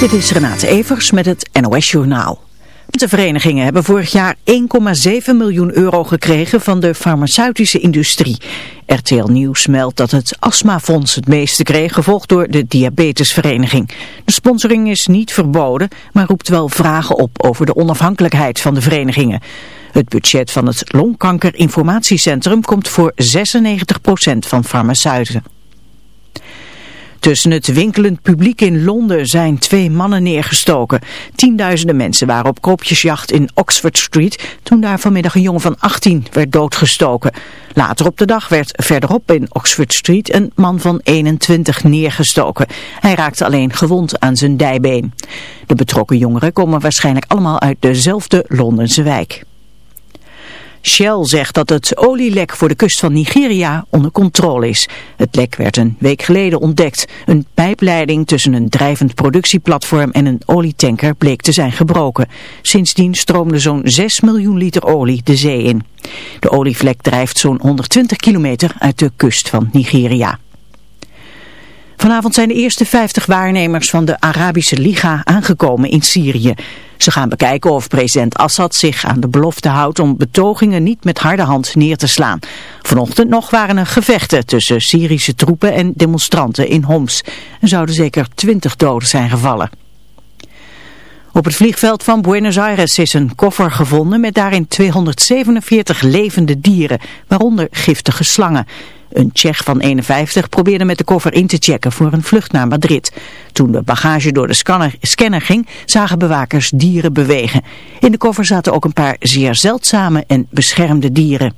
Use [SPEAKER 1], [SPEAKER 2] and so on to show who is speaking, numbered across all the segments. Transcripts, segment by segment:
[SPEAKER 1] Dit is Renate Evers met het NOS Journaal. De verenigingen hebben vorig jaar 1,7 miljoen euro gekregen van de farmaceutische industrie. RTL Nieuws meldt dat het astmafonds het meeste kreeg, gevolgd door de diabetesvereniging. De sponsoring is niet verboden, maar roept wel vragen op over de onafhankelijkheid van de verenigingen. Het budget van het Longkankerinformatiecentrum komt voor 96% van farmaceuten. Tussen het winkelend publiek in Londen zijn twee mannen neergestoken. Tienduizenden mensen waren op koopjesjacht in Oxford Street toen daar vanmiddag een jongen van 18 werd doodgestoken. Later op de dag werd verderop in Oxford Street een man van 21 neergestoken. Hij raakte alleen gewond aan zijn dijbeen. De betrokken jongeren komen waarschijnlijk allemaal uit dezelfde Londense wijk. Shell zegt dat het olielek voor de kust van Nigeria onder controle is. Het lek werd een week geleden ontdekt. Een pijpleiding tussen een drijvend productieplatform en een olietanker bleek te zijn gebroken. Sindsdien stroomde zo'n 6 miljoen liter olie de zee in. De olievlek drijft zo'n 120 kilometer uit de kust van Nigeria. Vanavond zijn de eerste 50 waarnemers van de Arabische Liga aangekomen in Syrië. Ze gaan bekijken of president Assad zich aan de belofte houdt om betogingen niet met harde hand neer te slaan. Vanochtend nog waren er gevechten tussen Syrische troepen en demonstranten in Homs. Er zouden zeker 20 doden zijn gevallen. Op het vliegveld van Buenos Aires is een koffer gevonden met daarin 247 levende dieren, waaronder giftige slangen. Een Tsjech van 51 probeerde met de koffer in te checken voor een vlucht naar Madrid. Toen de bagage door de scanner, ging, zagen bewakers dieren bewegen. In de koffer zaten ook een paar zeer zeldzame en beschermde dieren.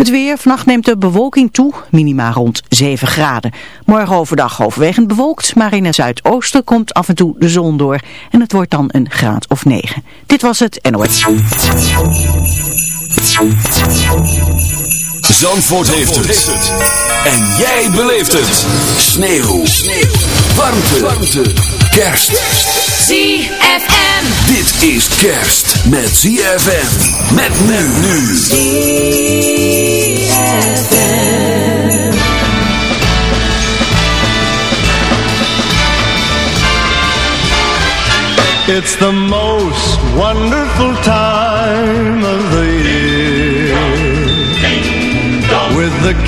[SPEAKER 1] Het weer, vannacht neemt de bewolking toe, minima rond 7 graden. Morgen overdag overwegend bewolkt, maar in het zuidoosten komt af en toe de zon door. En het wordt dan een graad of 9. Dit was het NOS.
[SPEAKER 2] Zandvoort, heeft, het. En jij beleeft het. Sneeuw. Sneeuw. Warmte. Warmte. Kerst.
[SPEAKER 3] ZFM.
[SPEAKER 2] Dit is kerst met ZFM. Met men nu.
[SPEAKER 3] ZFM.
[SPEAKER 4] It's the most wonderful time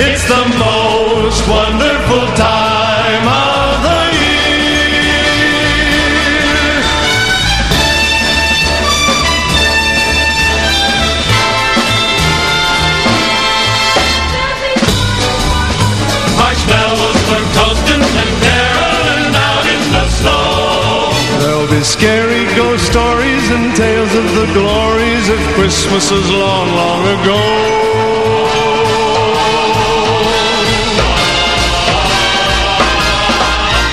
[SPEAKER 4] It's the most wonderful time of the year.
[SPEAKER 5] Marshmallows for toasting and caroling out in the snow.
[SPEAKER 4] There'll be scary ghost stories and tales of the glories of Christmases long, long ago.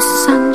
[SPEAKER 3] even if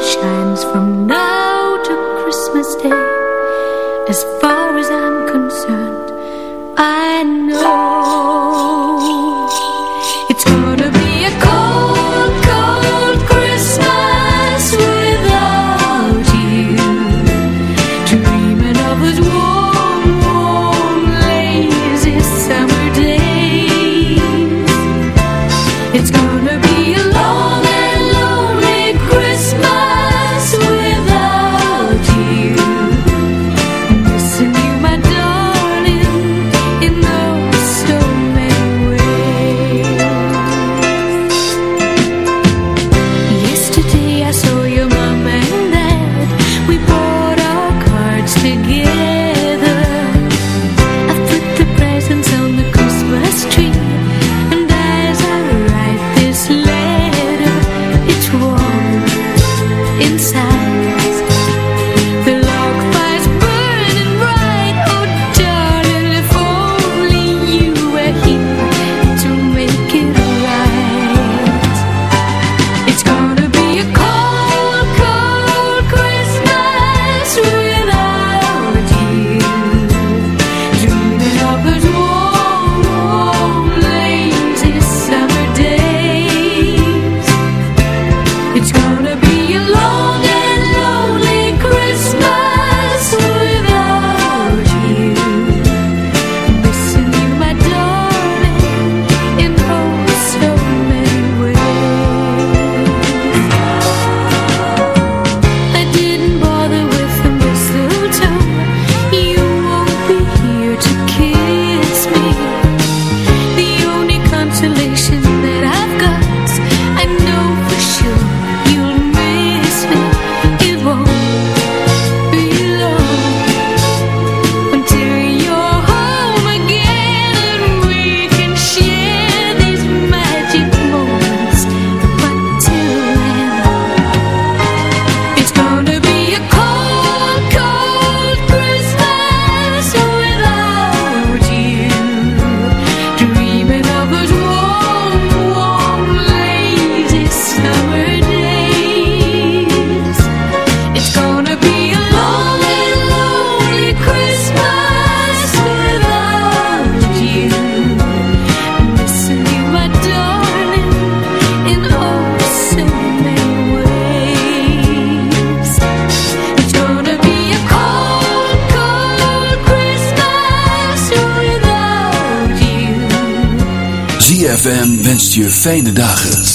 [SPEAKER 2] je fijne dagen.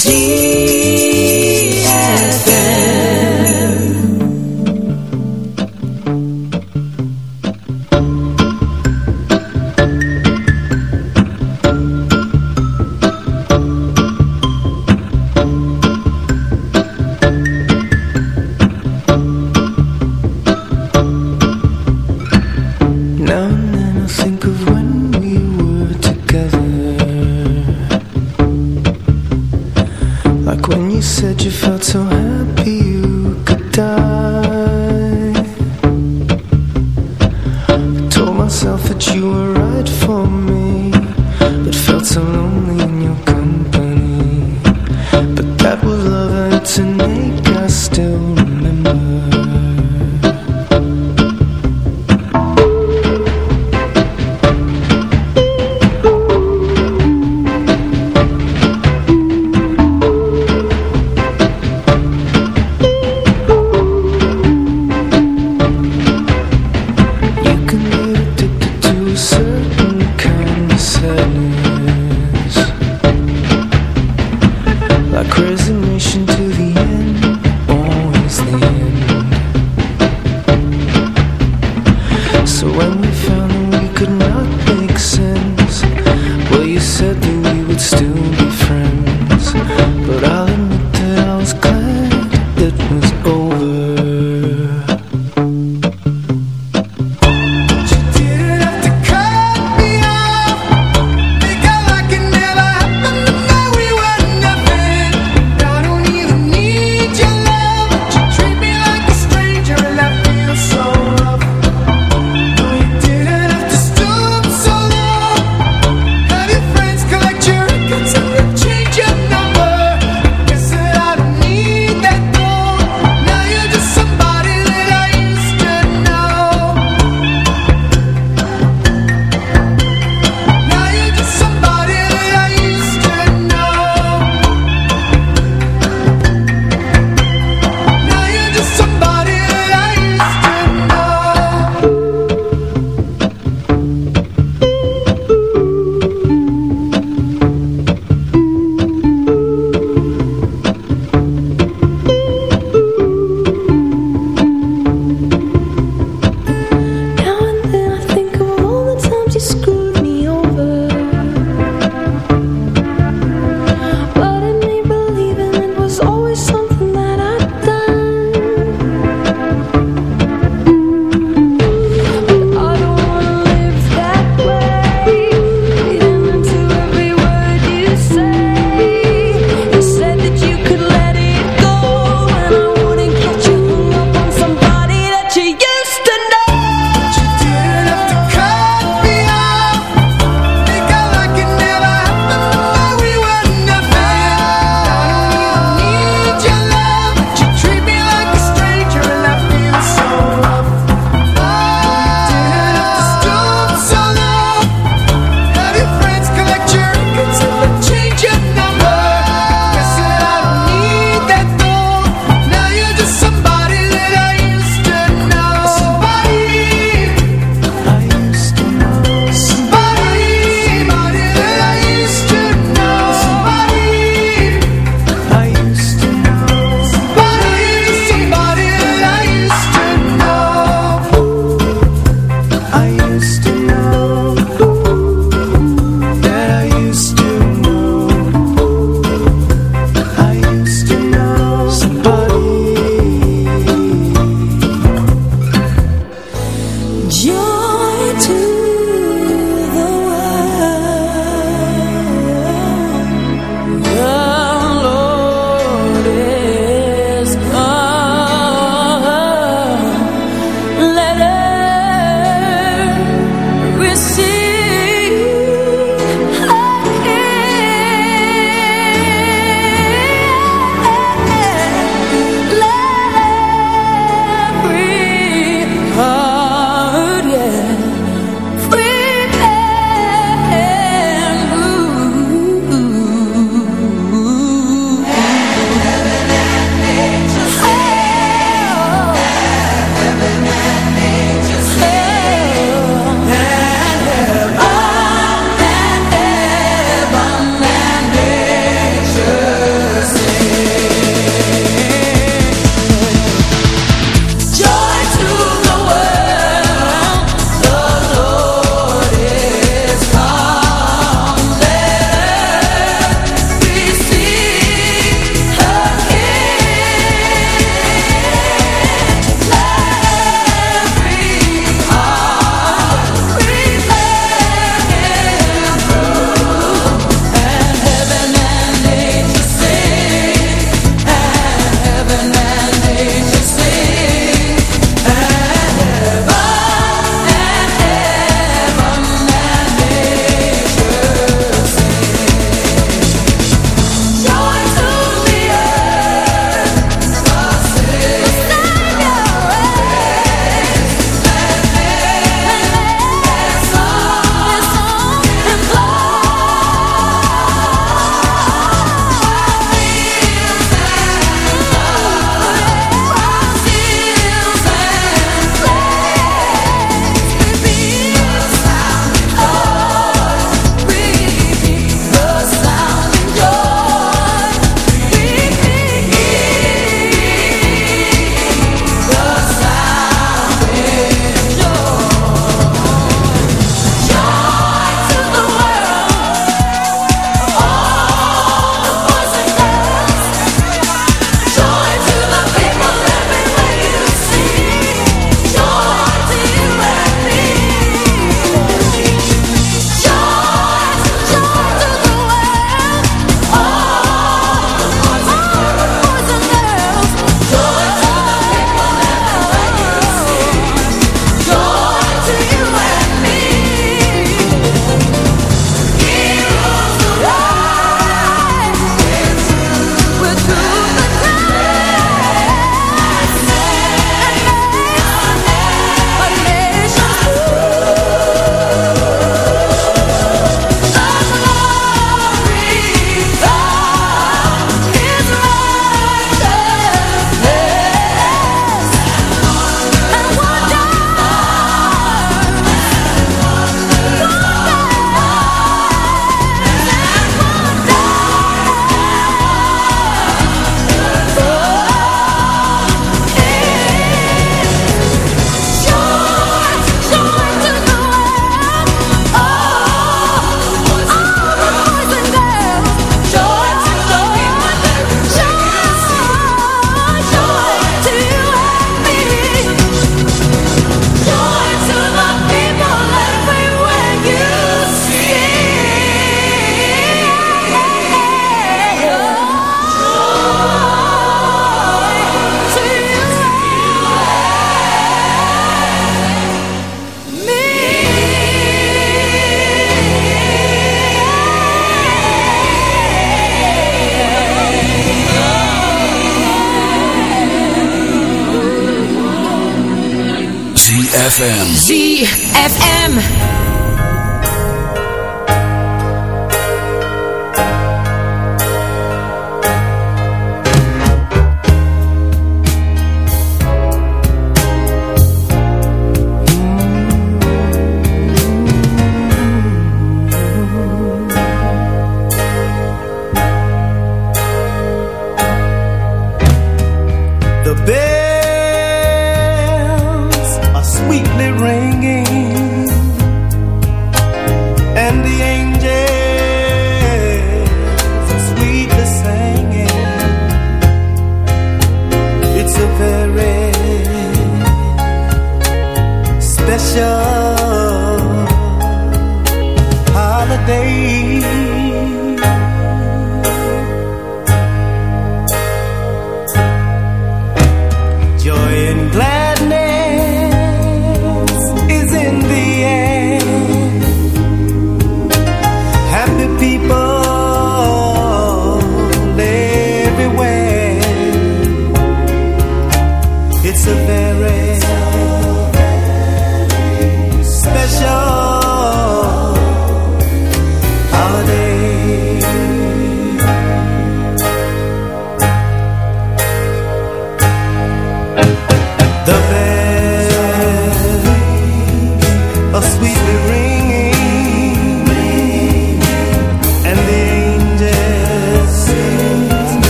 [SPEAKER 6] So when we found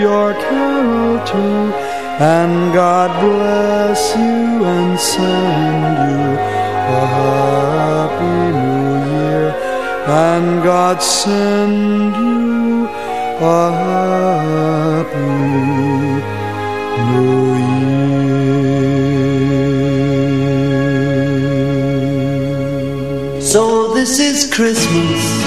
[SPEAKER 7] your carol too. And God bless you and send you a happy new year. And God send you a happy new year.
[SPEAKER 8] So this is Christmas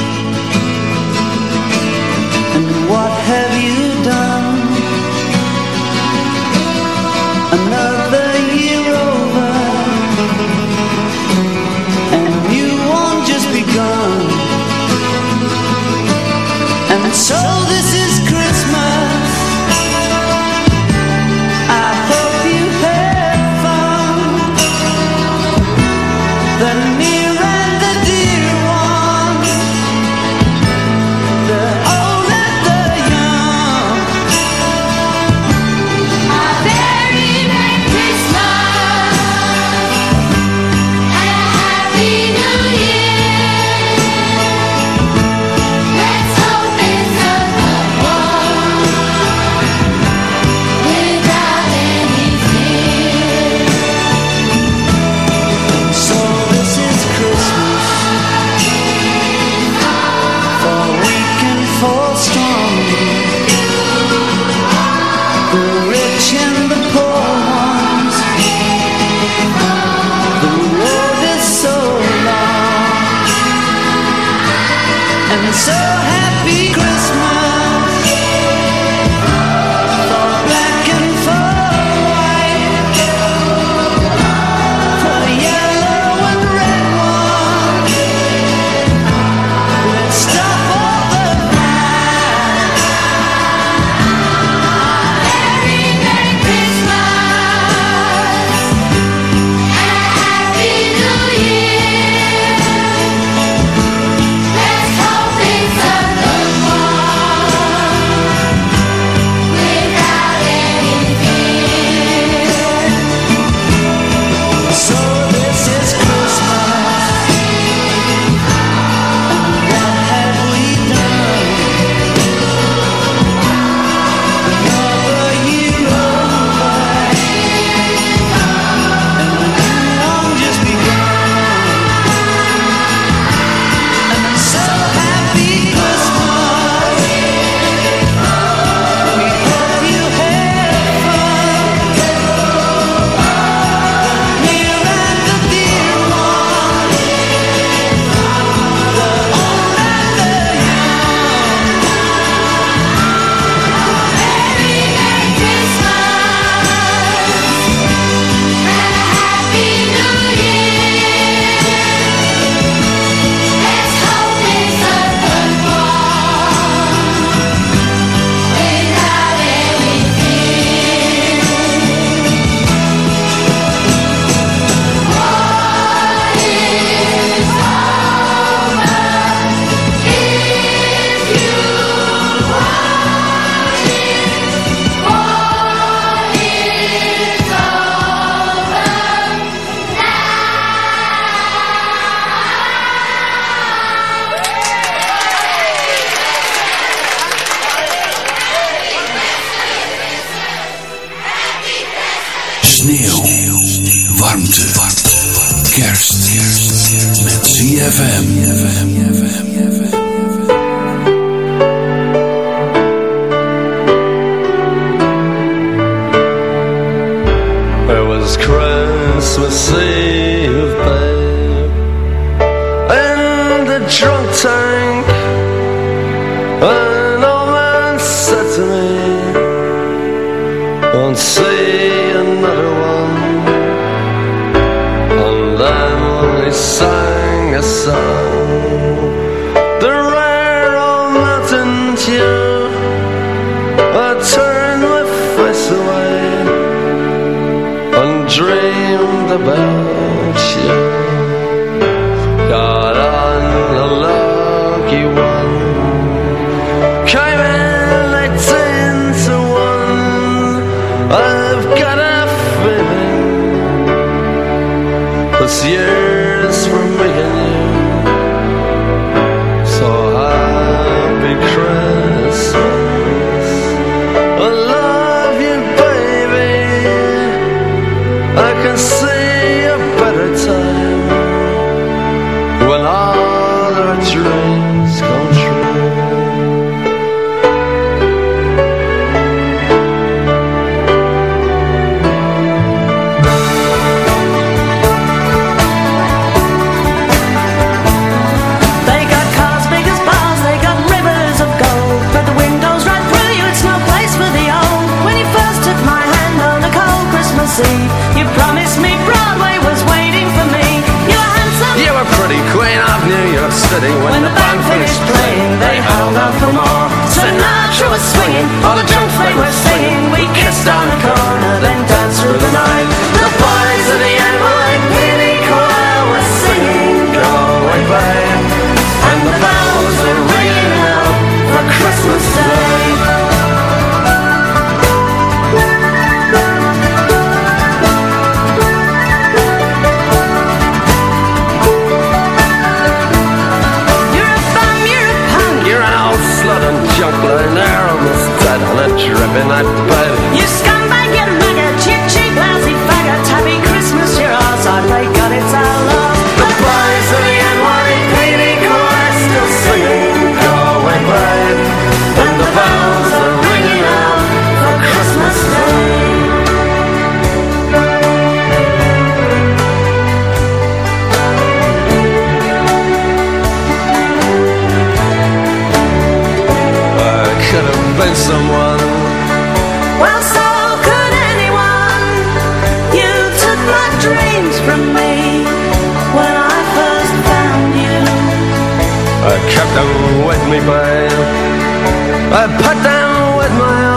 [SPEAKER 8] I
[SPEAKER 9] kept them with me, babe. I put them with my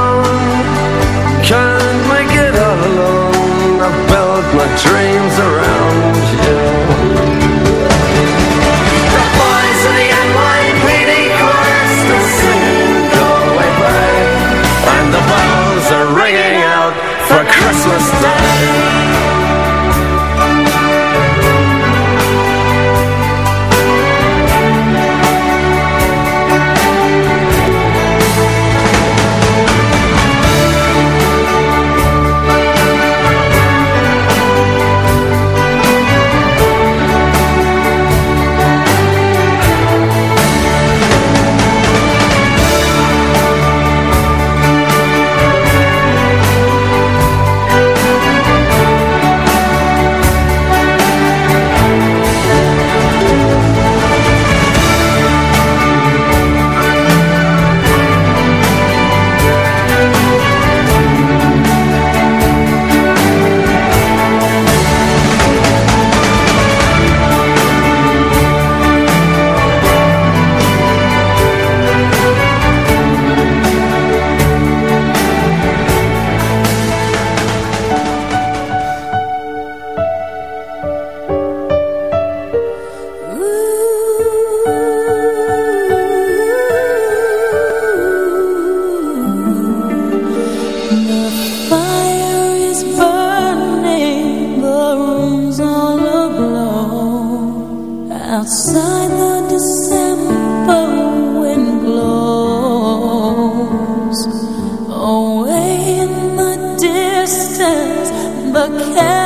[SPEAKER 10] but
[SPEAKER 3] can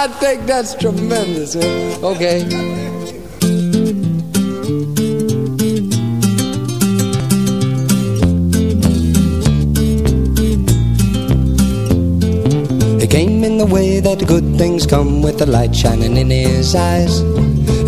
[SPEAKER 11] I
[SPEAKER 12] think that's tremendous. Man. Okay. It came in the way that good things come with the light shining in his eyes.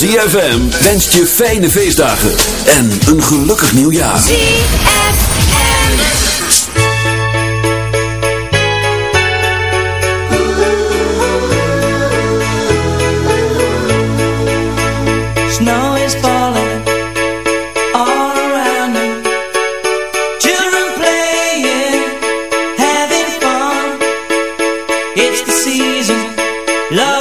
[SPEAKER 2] ZFM. Wenst je fijne feestdagen en een gelukkig nieuwjaar.
[SPEAKER 13] ZFM.
[SPEAKER 8] Snow is falling all around me. Children playing, having fun. It's the season.
[SPEAKER 5] Hello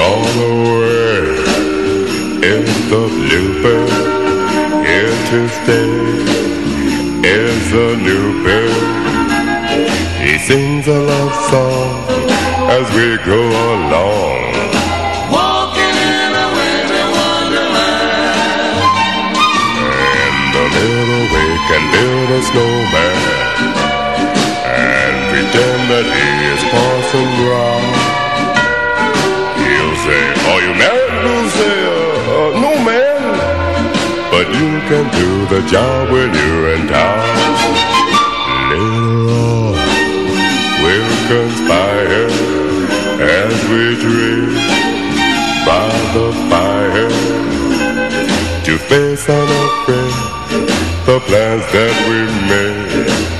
[SPEAKER 7] gone away. Is the bluebird here to stay. Is the new bird he sings a love song as we go along.
[SPEAKER 5] Walking in a winter wonderland.
[SPEAKER 7] And the little we can build a snowman. And pretend that he is Parson Brown But you can do the job when you're in town Later on We'll conspire As we dream By the fire To face unafraid The plans that we made.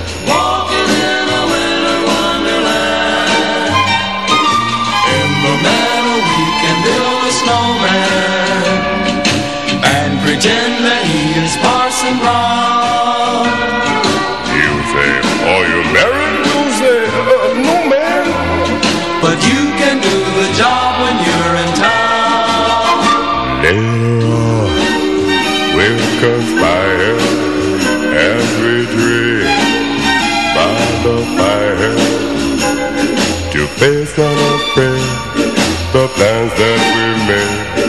[SPEAKER 7] based on our friends, the plans that we made.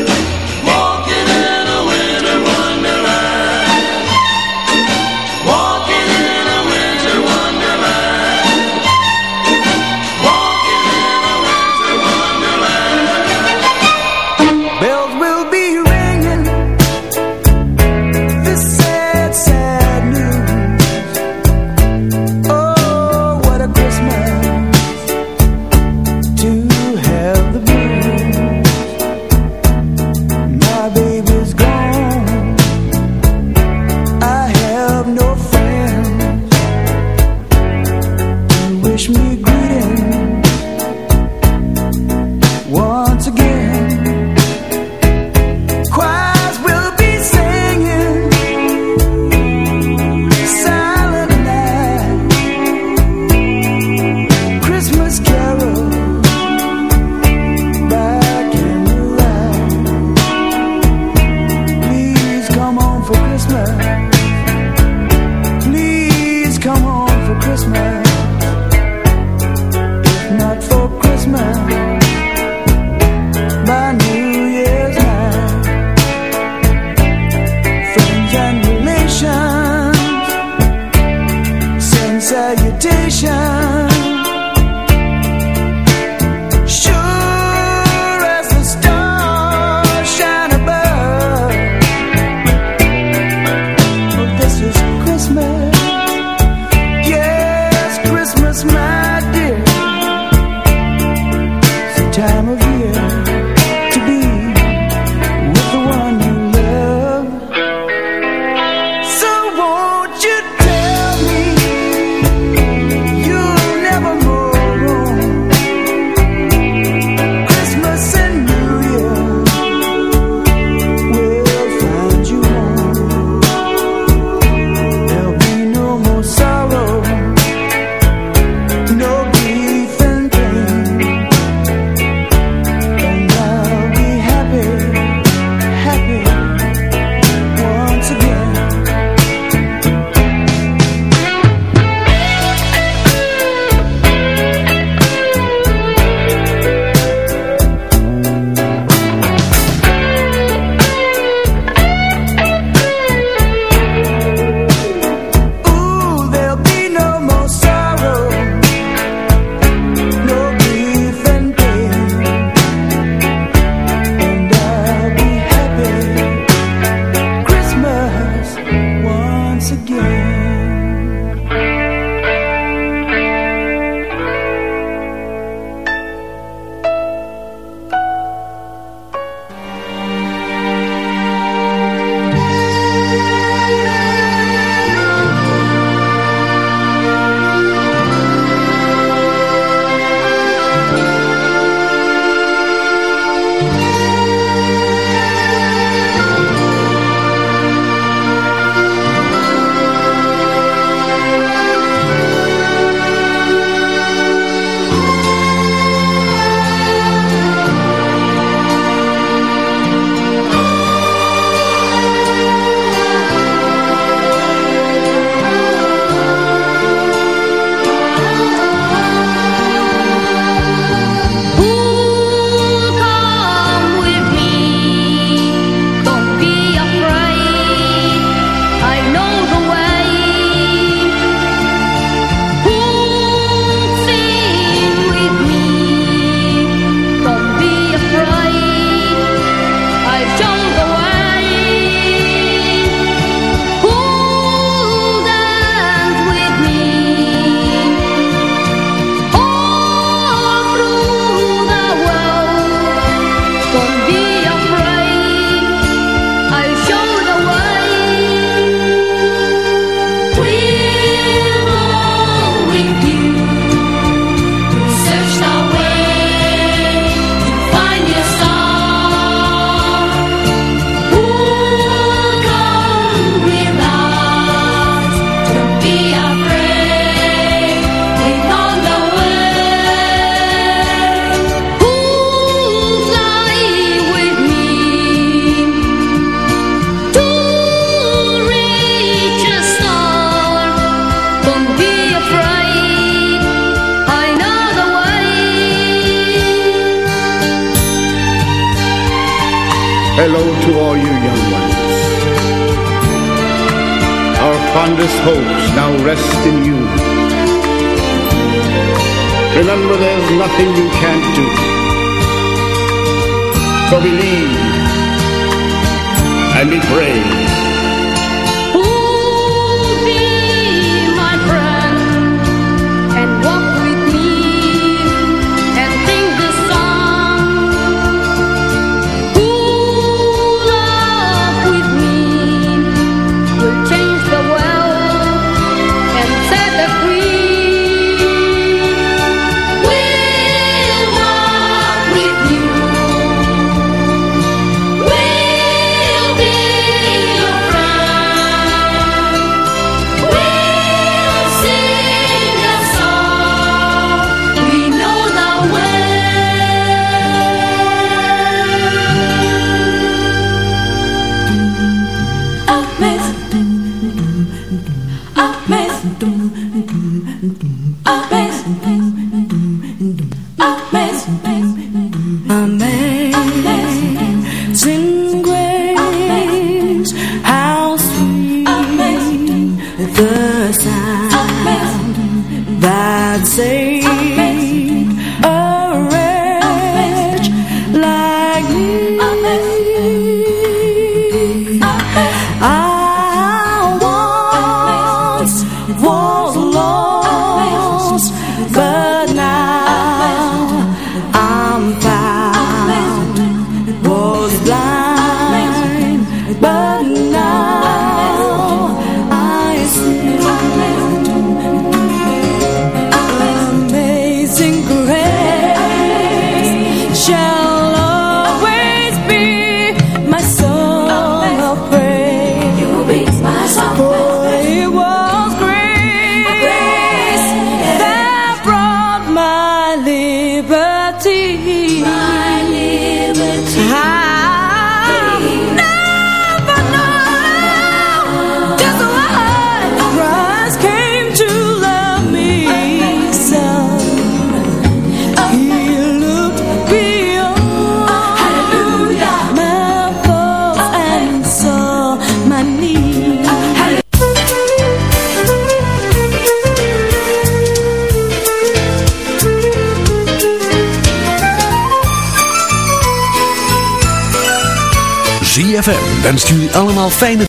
[SPEAKER 3] Nothing you can't do. So believe